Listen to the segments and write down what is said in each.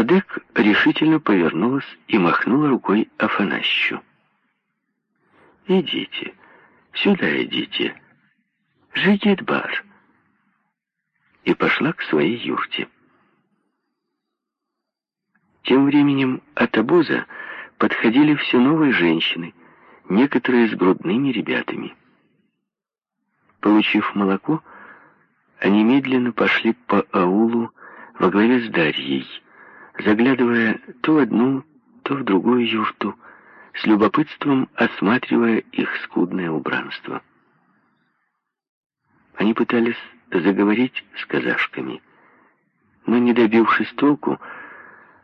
Одек решительно повернулась и махнула рукой Афанасью. «Идите, сюда идите. Жигет бар». И пошла к своей юрте. Тем временем от обоза подходили все новые женщины, некоторые с грудными ребятами. Получив молоко, они медленно пошли по аулу во главе с Дарьей, заглядывая то в одну, то в другую юрту, с любопытством осматривая их скудное убранство. Они пытались заговорить с казашками, но, не добившись толку,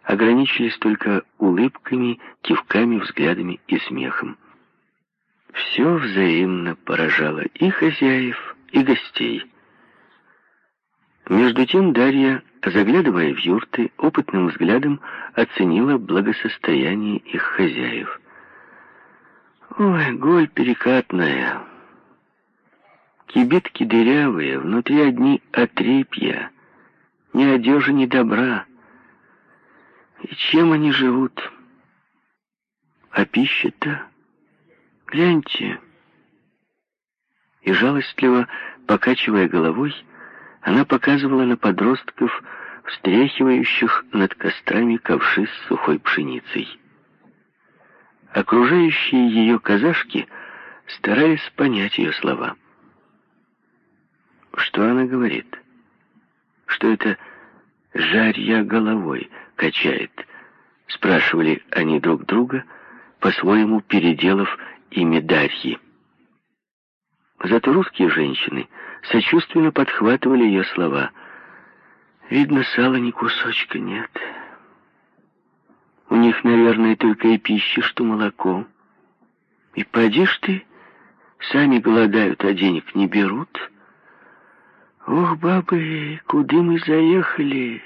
ограничились только улыбками, кивками, взглядами и смехом. Все взаимно поражало и хозяев, и гостей. Между тем Дарья, заглядывая в юрты, опытным взглядом оценила благосостояние их хозяев. «Ой, голь перекатная, кибитки дырявые, внутри одни отрепья, ни одежи, ни добра». И чем они живут? А пища-то? Гляньте. И жалостливо, покачивая головой, она показывала на подростков, встряхивающих над кострами ковши с сухой пшеницей. Окружающие ее казашки старались понять ее слова. Что она говорит? Что это «жарья головой», качает?» Спрашивали они друг друга, по-своему переделав имя Дарьи. Зато русские женщины сочувственно подхватывали ее слова. «Видно, сала ни кусочка нет. У них, наверное, только и пища, что молоко. И поди ж ты, сами голодают, а денег не берут. Ох, бабы, куда мы заехали?»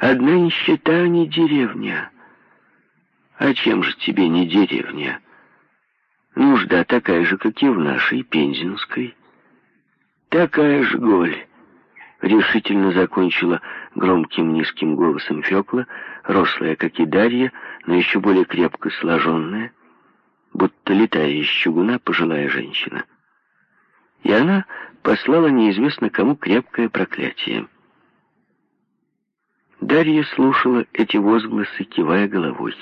Одна нищета, а не деревня. А чем же тебе не деревня? Нужда такая же, как и в нашей Пензенской. Такая же голь. Решительно закончила громким низким голосом Фёкла, рослая, как и Дарья, но еще более крепко сложенная, будто летая из чугуна пожилая женщина. И она послала неизвестно кому крепкое проклятие. Дарья слушала эти возгласы, кивая головой.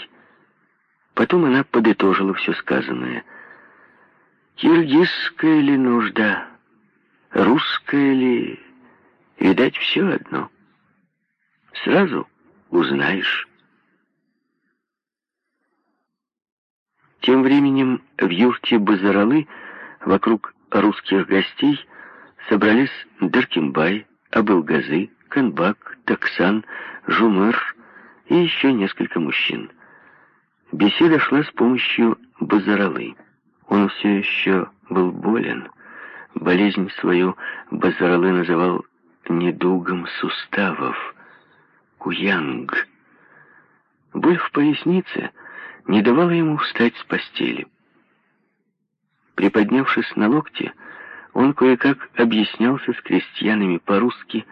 Потом она подытожила все сказанное. «Киргизская ли нужда? Русская ли? Видать, все одно. Сразу узнаешь». Тем временем в юрте Базаралы вокруг русских гостей собрались Деркимбай, Абылгазы, Канбак, Таксан, Жумер и еще несколько мужчин. Беседа шла с помощью Базаралы. Он все еще был болен. Болезнь свою Базаралы называл недугом суставов. Куянг. Боль в пояснице не давала ему встать с постели. Приподнявшись на локте, он кое-как объяснялся с крестьянами по-русски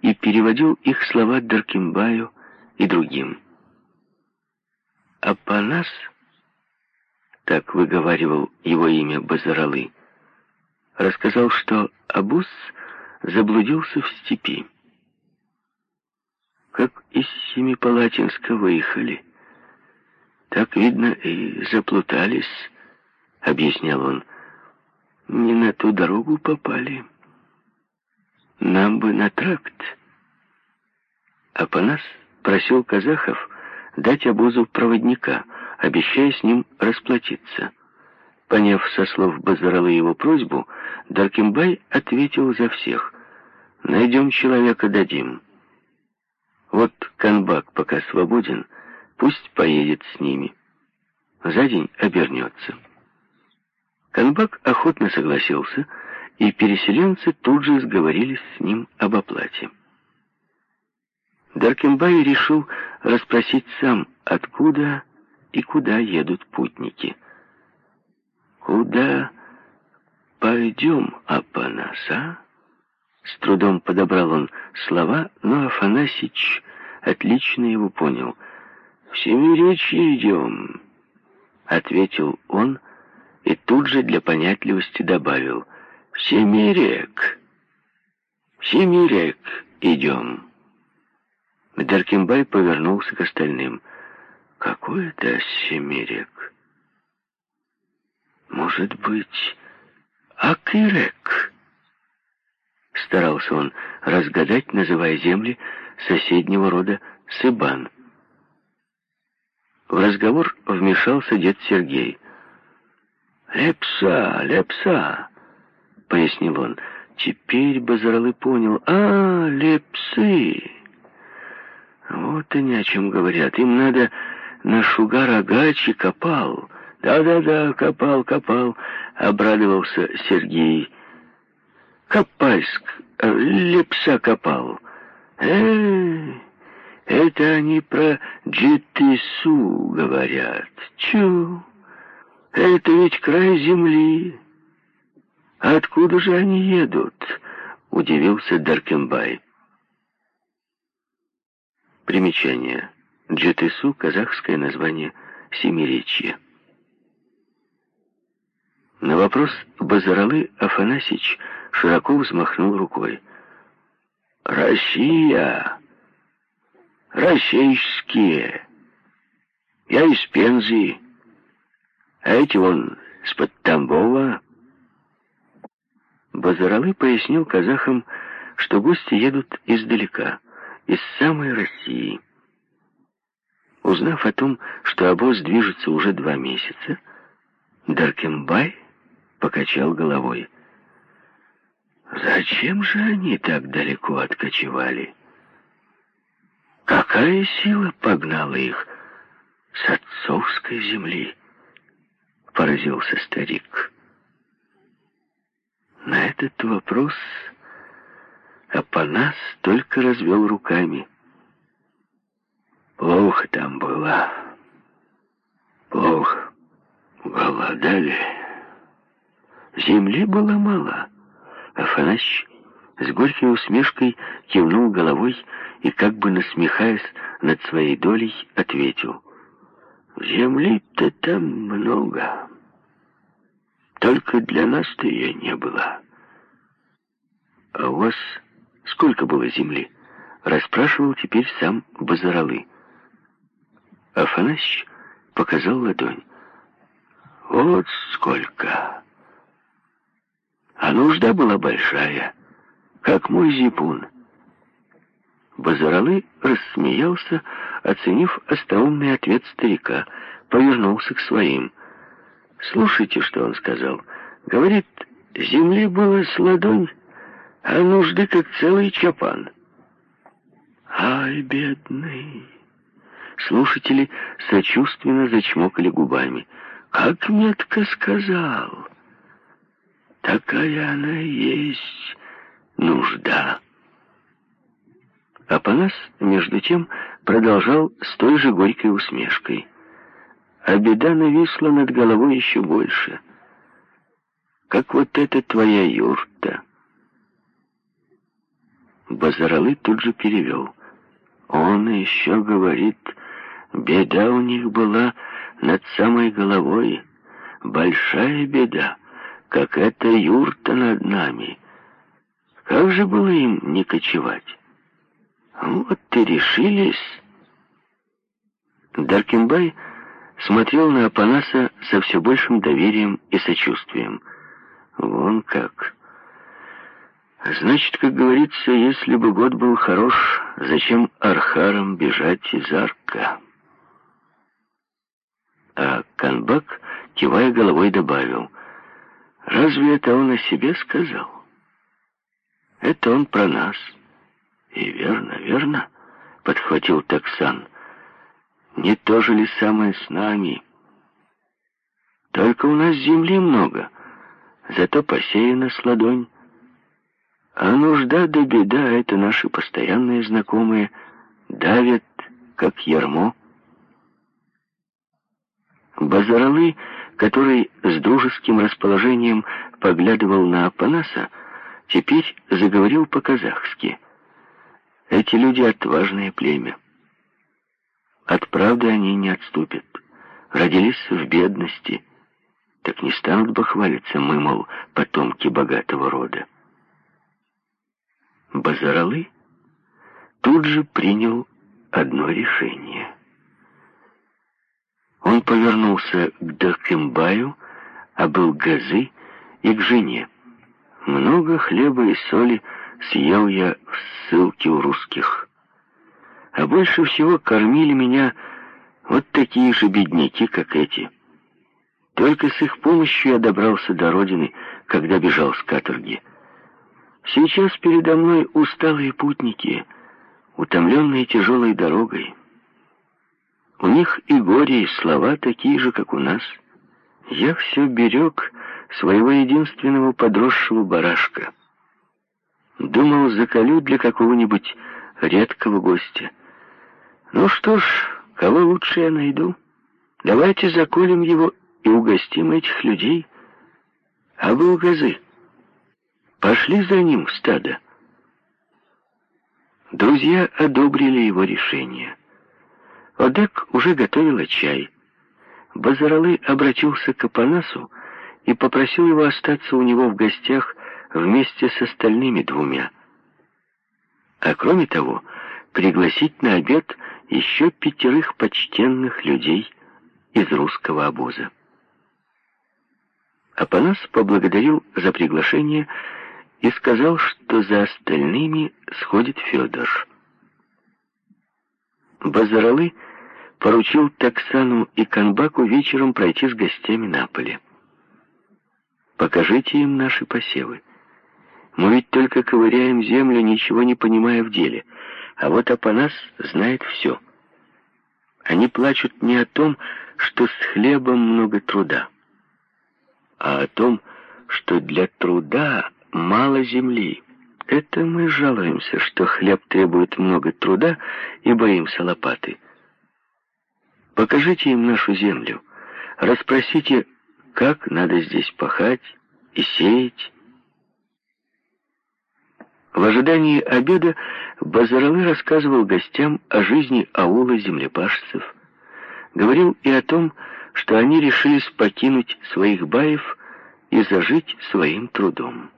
и переводил их слова Даркимбаю и другим. Апанас, так выговаривал его имя Базаралы, рассказал, что Абус заблудился в степи. Как из Семипалатинска выехали, так, видно, и заплутались, объяснял он. Не на ту дорогу попали. Нам бы на тракт. Апанас просил казахов дать обозу проводника, обещая с ним расплатиться. Поняв со слов Базаралы его просьбу, Даркимбай ответил за всех. «Найдем человека, дадим. Вот Канбак пока свободен, пусть поедет с ними. За день обернется». Канбак охотно согласился, и переселенцы тут же сговорились с ним об оплате. Даркембай решил расспросить сам, откуда и куда едут путники. «Куда пойдем, Апанас, а?» С трудом подобрал он слова, но Афанасич отлично его понял. «В Семиречье идем», — ответил он и тут же для понятливости добавил. «В Семирек, в Семирек идем». Даркимбай повернулся к остальным. «Какой это Семирек?» «Может быть, Акирек?» Старался он разгадать, называя земли соседнего рода Сыбан. В разговор вмешался дед Сергей. «Лепса, лепса!» — пояснил он. Теперь Базаралы понял. «А, лепсы!» Вот они о чем говорят. Им надо на шугар агачи копал. Да-да-да, копал, копал, обрадовался Сергей. Копальск, э, лепса копал. Эй, это они про Джитису говорят. Чу, это ведь край земли. Откуда же они едут? Удивился Даркембай. Примечание. Джитису — казахское название Семиречья. На вопрос Базаралы Афанасьич широко взмахнул рукой. «Россия! Российские! Я из Пензы, а эти вон с-под Тамбова». Базаралы пояснил казахам, что гости едут издалека, из самой России. Узнав о том, что обоз движется уже два месяца, Даркембай покачал головой. Зачем же они так далеко откочевали? Какая сила погнала их с отцовской земли? Поразился старик. На этот вопрос Апанас только развел руками. Плохо там было. Плохо. Голодали. Земли было мало. Афанасьич с горькой усмешкой кивнул головой и, как бы насмехаясь над своей долей, ответил. «Земли-то там много. Только для нас-то ее не было. А у вас сколько было земли?» Расспрашивал теперь сам Базаралы. Афанасьич показал ладонь. «Вот сколько!» А нужда была большая, как мой зипун. Базаралы рассмеялся, оценив остроумный ответ старика, повернулся к своим. «Слушайте, что он сказал. Говорит, земли было с ладонь, а нужды как целый чапан». «Ай, бедный!» Слушатели сочувственно зачмокали губами. «Как метко сказал!» Такая она есть нужда. Апанас, между тем, продолжал с той же горькой усмешкой. А беда нависла над головой еще больше. Как вот эта твоя юрта. Базаралы тут же перевел. Он еще говорит, беда у них была над самой головой. Большая беда как эта юрта над нами. Как же было им не кочевать? Вот и решились. Даркинбай смотрел на Апанаса со все большим доверием и сочувствием. Вон как. Значит, как говорится, если бы год был хорош, зачем архарам бежать из арка? А Канбак, кивая головой, добавил — Разве это он о себе сказал? Это он про нас. И верно, верно, подхватил Таксан. Не то же ли самое с нами? Только у нас земли много, зато посеяна с ладонь. А нужда да беда — это наши постоянные знакомые, давят, как ярмо. Базаралы который с дружеским расположением поглядывал на Апанаса, теперь заговорил по-казахски. Эти люди отважное племя. От правды они не отступят. Родились в бедности. Так не станут бы хвалиться мы, мол, потомки богатого рода. Базаралы тут же принял одно решение. Он повернулся к Дакимбаю, а был газы и к жене. Много хлеба и соли съел я в ссылке у русских. А больше всего кормили меня вот такие же бедняки, как эти. Только с их помощью я добрался до родины, когда бежал с каторги. Сейчас передо мной усталые путники, утомленные тяжелой дорогой. У них и горе, и слова такие же, как у нас. Я все берег своего единственного подросшего барашка. Думал, заколю для какого-нибудь редкого гостя. Ну что ж, кого лучше я найду? Давайте заколем его и угостим этих людей. А был газы. Пошли за ним в стадо. Друзья одобрили его решение. Одек уже готовила чай. Базаралы обратился к Апанасу и попросил его остаться у него в гостях вместе с остальными двумя. А кроме того, пригласить на обед еще пятерых почтенных людей из русского обоза. Апанас поблагодарил за приглашение и сказал, что за остальными сходит Федор. Базаралы поручил Таксану и Канбаку вечером пройти с гостями на поле. «Покажите им наши посевы. Мы ведь только ковыряем землю, ничего не понимая в деле, а вот Апанас знает все. Они плачут не о том, что с хлебом много труда, а о том, что для труда мало земли. Это мы жалуемся, что хлеб требует много труда и боимся лопаты. Покажите им нашу землю, расспросите, как надо здесь пахать и сеять. В ожидании обеда Базаралы рассказывал гостям о жизни аула землепашцев, говорил и о том, что они решились покинуть своих баев и зажить своим трудом.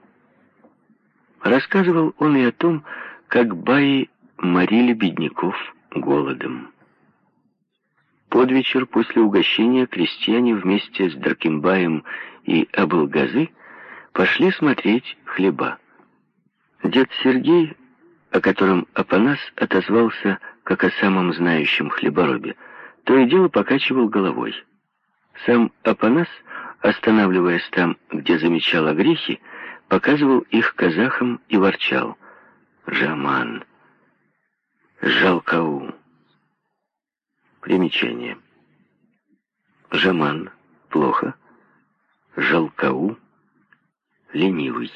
Рассказывал он и о том, как баи морили бедняков голодом. Под вечер после угощения крестьяне вместе с Дракимбаем и Абылгазы пошли смотреть хлеба. Дед Сергей, о котором Апанас отозвался как о самом знающем хлеборобе, то и дело покачивал головой. Сам Апанас, останавливаясь там, где замечал огрехи, показывал их казахам и ворчал. «Жаман! Жалкау!» Примечание. Жаман — плохо. Жалкау — ленивый.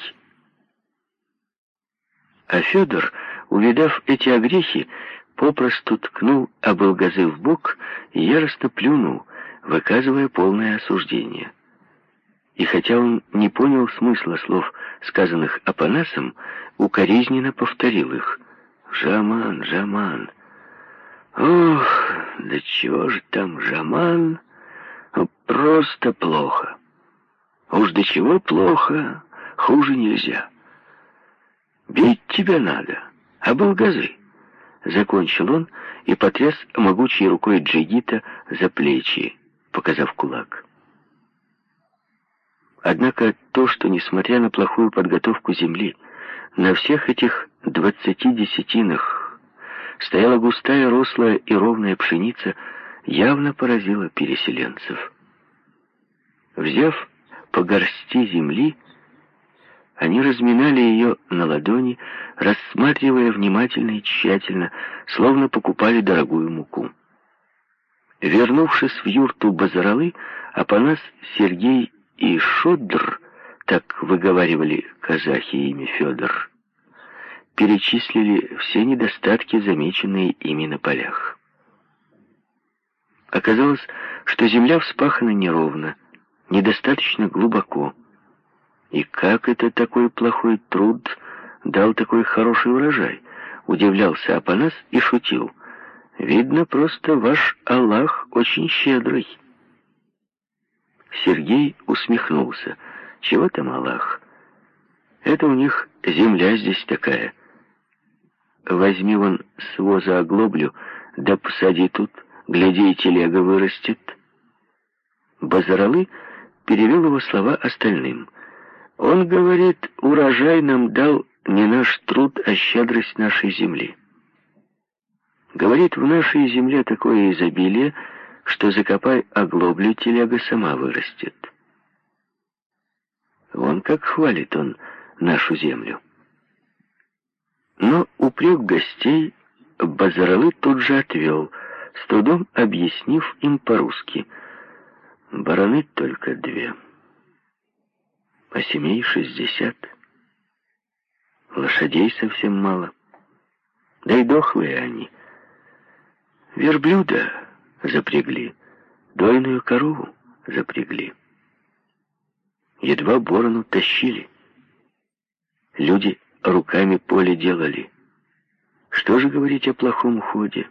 А Федор, увидав эти огрехи, попросту ткнул Абылгазы в бок и яростно плюнул, выказывая полное осуждение. И хотя он не понял смысла слов, сказанных Апанасом, укоризненно повторил их. «Жаман, Жаман! Ох, да чего же там Жаман? Просто плохо. Уж до чего плохо, хуже нельзя. Бить тебя надо, а болгазы!» Закончил он и потряс могучей рукой Джигита за плечи, показав кулак. Однако то, что, несмотря на плохую подготовку земли, на всех этих двадцати десятинах стояла густая, рослая и ровная пшеница, явно поразило переселенцев. Взяв по горсти земли, они разминали ее на ладони, рассматривая внимательно и тщательно, словно покупали дорогую муку. Вернувшись в юрту Базаралы, Апанас, Сергей и Шодр, так выговаривали казахи имя Федор, перечислили все недостатки, замеченные ими на полях. Оказалось, что земля вспахана неровно, недостаточно глубоко. И как это такой плохой труд дал такой хороший урожай? Удивлялся Апанас и шутил. Видно, просто ваш Аллах очень щедрый. Сергей усмехнулся. Чего там Аллах? Это у них земля здесь такая. Возьми вон с воза оглоблю, да посади тут, гляди, и телега вырастет. Базаралы перевел его слова остальным. Он говорит, урожай нам дал не наш труд, а щедрость нашей земли. Говорит, в нашей земле такое изобилие, что закопай оглоблю, телега сама вырастет. Вон как хвалит он нашу землю. Но упрек гостей Базаралы тут же отвел, с трудом объяснив им по-русски. Бараны только две, а семей шестьдесят. Лошадей совсем мало. Да и дохлые они. Верблюда запрягли, дойную корову запрягли. Едва борону тащили. Люди руками поле делали. Что же говорить о плохом ходе?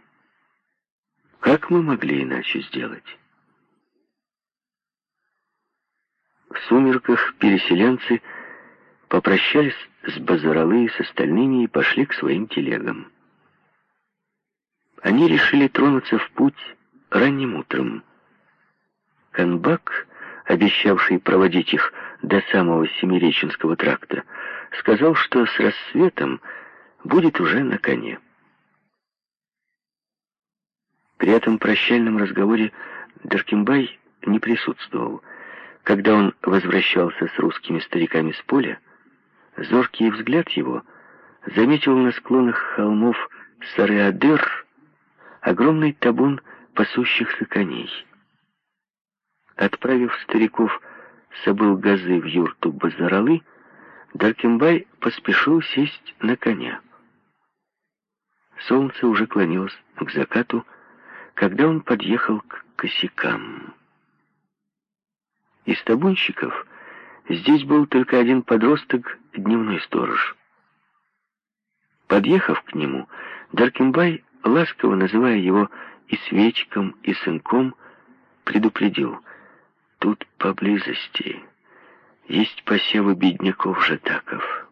Как мы могли иначе сделать? В сумерках переселенцы попрощались с Базаралы и с остальными и пошли к своим телегам. Они решили тронуться в путь ранним утром. Канбак, обещавший проводить их до самого Семиреченского тракта, сказал, что с рассветом будет уже на коне. При этом прощальном разговоре Даркимбай не присутствовал. Когда он возвращался с русскими стариками с поля, зоркий взгляд его заметил на склонах холмов Сареадыр огромный табун пасущихся коней. Отправив стариков собыл газы в юрту Базаралы, Даркембай поспешил сесть на коня. Солнце уже клонилось к закату, когда он подъехал к косякам. Из табунщиков здесь был только один подросток, дневной сторож. Подъехав к нему, Даркембай, ласково называя его и свечком, и сынком, предупредил, тут поблизости есть посевы бедняков-жатаков.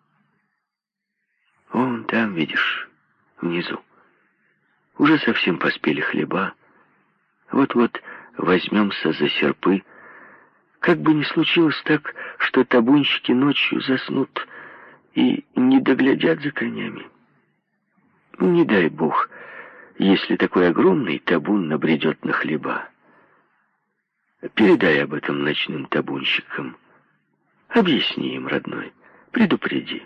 Вон там, видишь, внизу. Уже совсем поспели хлеба. Вот-вот возьмемся за серпы. Как бы ни случилось так, что табунщики ночью заснут и не доглядят за конями. Не дай бог, если такой огромный табун набредет на хлеба. Передай об этом ночным табунщикам. Объясни им, родной, предупреди.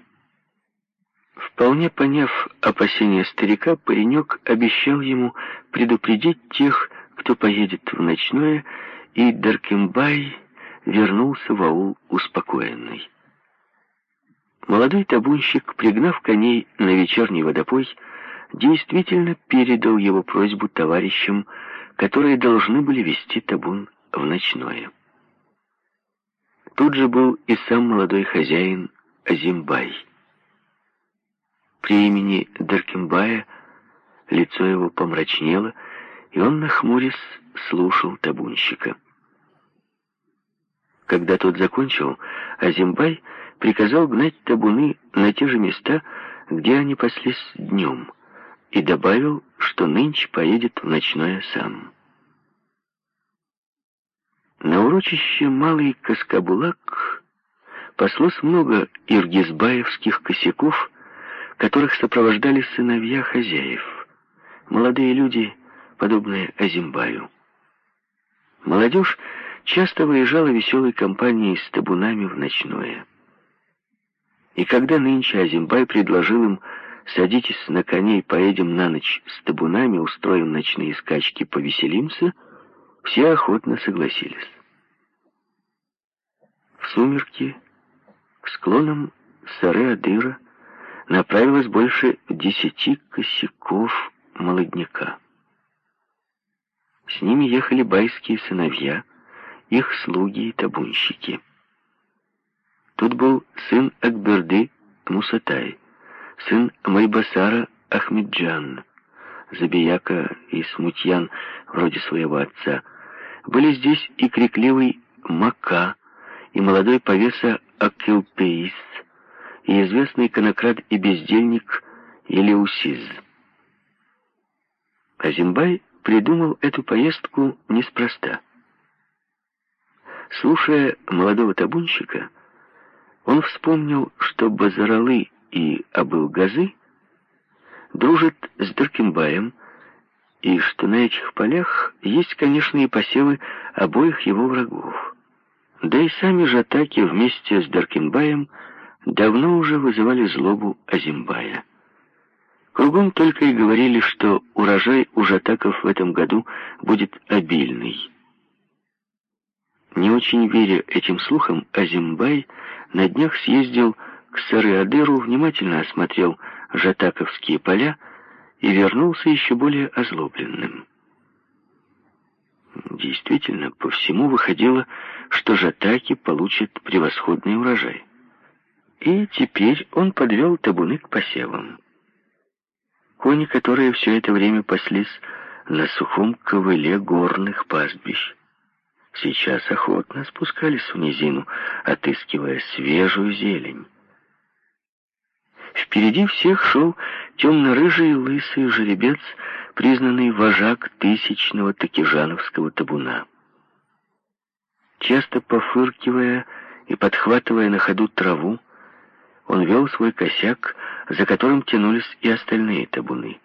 Вполне поняв опасения старика, паренек обещал ему предупредить тех, кто поедет в ночное, и Даркембай вернулся в аул успокоенный. Молодой табунщик, пригнав коней на вечерний водопой, действительно передал его просьбу товарищам, которые должны были вести табун в ночное. Тут же был и сам молодой хозяин Азимбай. При имени Даркимбая лицо его помрачнело, и он, нахмурясь, слушал табунщика. Когда тот закончил, Азимбай приказал гнать табуны на те же места, где они паслись днем, и добавил, что нынче поедет в ночное сам. На урочище Малый Каскабулак паслось много иргизбаевских косяков, которых сопровождали сыновья хозяев, молодые люди, подобные Азимбаю. Молодежь часто выезжала веселой компанией с табунами в ночное. И когда нынче Азимбай предложил им «Садитесь на коней, поедем на ночь с табунами, устроим ночные скачки, повеселимся», все охотно согласились. В сумерки к склонам Сары-Адыра направилось больше десяти косяков молодняка. С ними ехали байские сыновья, их слуги и табунщики. Тут был сын Акберды Мусатай, сын Майбасара Ахмеджан, забияка и смутьян вроде своего отца. Были здесь и крикливый Мака, и молодой повеса Акилпеис, и известный конокрад и бездельник Елеусиз. Азимбай придумал эту поездку неспроста. Слушая молодого табунщика, он вспомнил, что Базаралы и Абылгазы дружат с Даркимбаем, и что на этих полях есть, конечно, и посевы обоих его врагов. Да и сами жатаки вместе с Даркимбаем давно уже вызывали злобу Азимбая. Кругом только и говорили, что урожай у жатаков в этом году будет обильный. Не очень веря этим слухам, Азимбай на днях съездил к Сары-Адыру, внимательно осмотрел жатаковские поля и вернулся еще более озлобленным. Действительно, по всему выходило, что жатаки получат превосходный урожай. И теперь он подвел табуны к посевам. Кони, которые все это время паслись на сухом ковыле горных пастбищ, сейчас охотно спускались в низину, отыскивая свежую зелень. Впереди всех шел темно-рыжий лысый жеребец, признанный вожак тысячного такижановского табуна. Часто пофыркивая и подхватывая на ходу траву, он вел свой косяк, за которым тянулись и остальные табуны.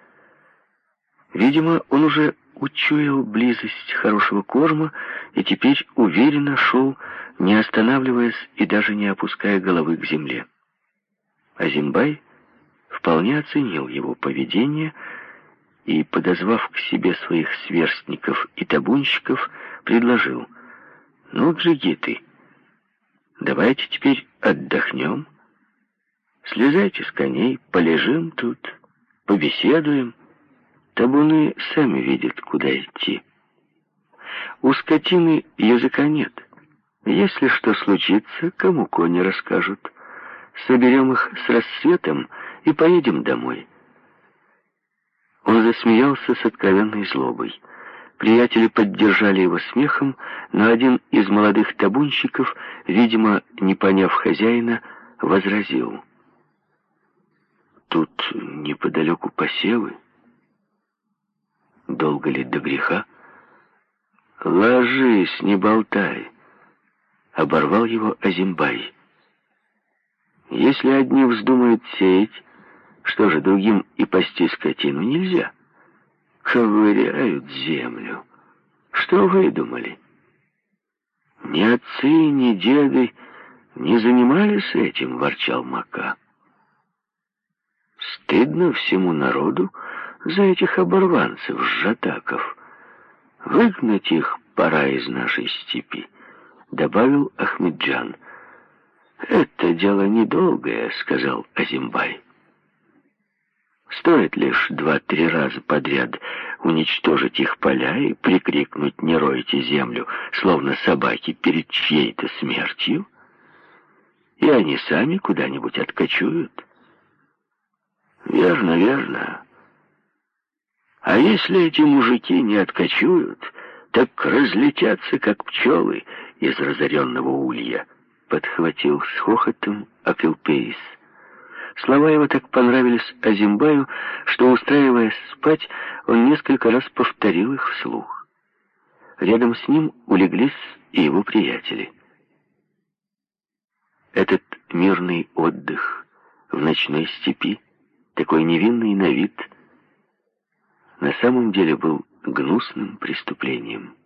Видимо, он уже учуял близость хорошего корма и теперь уверенно шел, не останавливаясь и даже не опуская головы к земле. Азимбай вполне оценил его поведение и, подозвав к себе своих сверстников и табунщиков, предложил, «Ну, джигиты, давайте теперь отдохнем, слезайте с коней, полежим тут, побеседуем, табуны сами видят, куда идти. У скотины языка нет, если что случится, кому кони расскажут». Соберем их с рассветом и поедем домой». Он засмеялся с откровенной злобой. Приятели поддержали его смехом, но один из молодых табунщиков, видимо, не поняв хозяина, возразил. «Тут неподалеку посевы. Долго ли до греха?» «Ложись, не болтай!» — оборвал его Азимбай. Если одни вздумают сеять, что же, другим и пасти скотину нельзя? Ковыряют землю. Что вы думали? Ни отцы, ни деды не занимались этим, ворчал Мака. Стыдно всему народу за этих оборванцев, жатаков. Выгнать их пора из нашей степи, добавил Ахмеджан. «Это дело недолгое», — сказал Азимбай. «Стоит лишь два-три раза подряд уничтожить их поля и прикрикнуть «не ройте землю», словно собаки перед чьей-то смертью, и они сами куда-нибудь откачуют». «Верно, верно. А если эти мужики не откачуют, так разлетятся, как пчелы из разоренного улья» подхватил с хохотом Акилпейс. Слова его так понравились Азимбаю, что, устраиваясь спать, он несколько раз повторил их вслух. Рядом с ним улеглись и его приятели. Этот мирный отдых в ночной степи, такой невинный на вид, на самом деле был гнусным преступлением.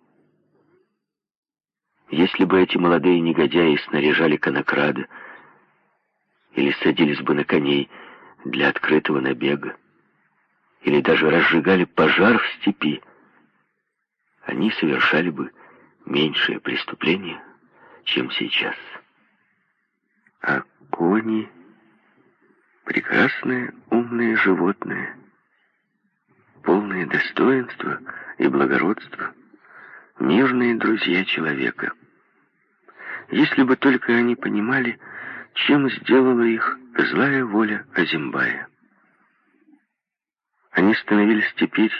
Если бы эти молодые негодяи снаряжали конокрада или садились бы на коней для открытого набега, или даже разжигали пожар в степи, они совершали бы меньшее преступление, чем сейчас. А кони — прекрасное, умное животное, полное достоинства и благородства, мирные друзья человека — если бы только они понимали, чем сделала их злая воля Азимбая. Они становились теперь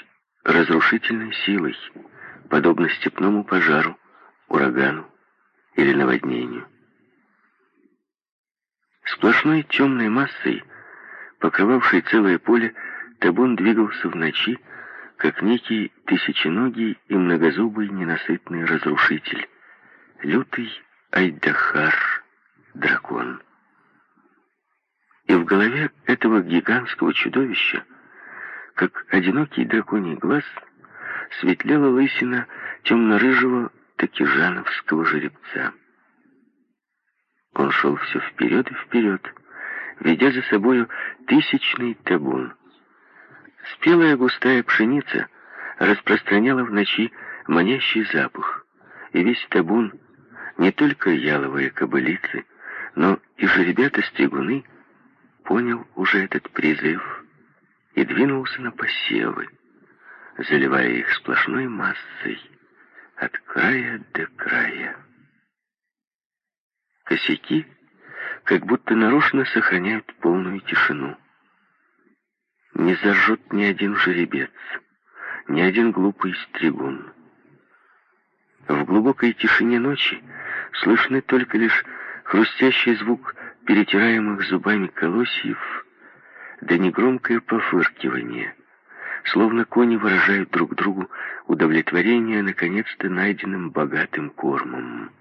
разрушительной силой, подобно степному пожару, урагану или наводнению. Сплошной темной массой, покрывавшей целое поле, табун двигался в ночи, как некий тысяченогий и многозубый ненасытный разрушитель, лютый Айдахар, дракон. И в голове этого гигантского чудовища, как одинокий драконий глаз, светлела лысина темно-рыжего такижановского жеребца. Он шел все вперед и вперед, ведя за собою тысячный табун. Спелая густая пшеница распространяла в ночи манящий запах, и весь табун, не только яловые кобылицы, но и жеребята-стригуны, понял уже этот призыв и двинулся на посевы, заливая их сплошной массой от края до края. Косяки как будто нарочно сохраняют полную тишину. Не зажжет ни один жеребец, ни один глупый стригун. В глубокой тишине ночи слышны только лишь хрустящий звук перетираемых зубами колосьев, да негромкое пофыркивание, словно кони выражают друг другу удовлетворение наконец-то найденным богатым кормом.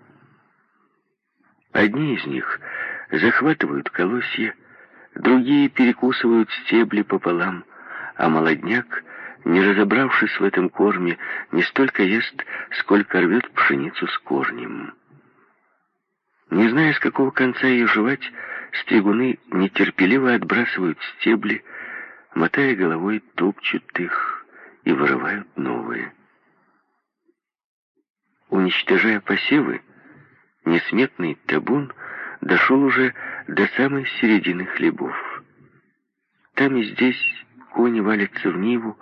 Одни из них захватывают колосья, другие перекусывают стебли пополам, а молодняк, не разобравшись в этом корме, не столько ест, сколько рвет пшеницу с корнем. Не зная, с какого конца ее жевать, стригуны нетерпеливо отбрасывают стебли, мотая головой, топчут их и вырывают новые. Уничтожая посевы, Несметный табун дошел уже до самой середины хлебов. Там и здесь кони валятся в Ниву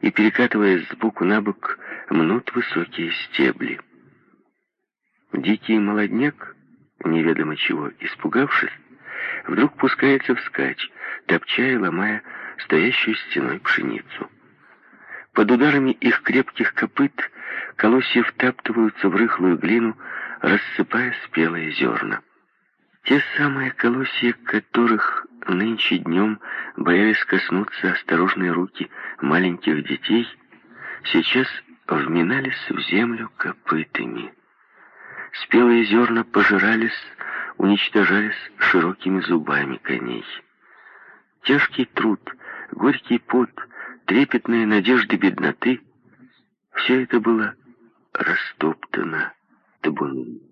и, перекатываясь сбоку на бок, мнут высокие стебли. Дикий молодняк, неведомо чего испугавшись, вдруг пускается вскачь, топча и ломая стоящую стеной пшеницу. Под ударами их крепких копыт колосья втаптываются в рыхлую глину, рассыпая спелые зерна. Те самые колосья, которых нынче днем боялись коснуться осторожные руки маленьких детей, сейчас вминались в землю копытами. Спелые зерна пожирались, уничтожались широкими зубами коней. Тяжкий труд, горький пот, трепетные надежды бедноты — все это было растоптано табуном.